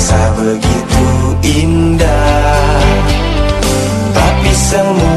Terasa begitu indah. Tapi semua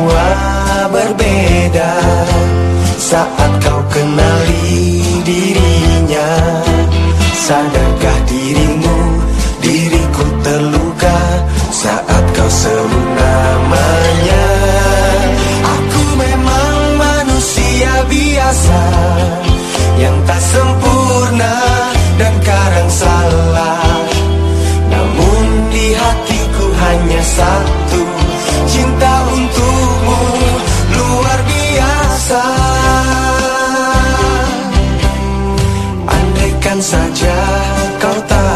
saja kau tak.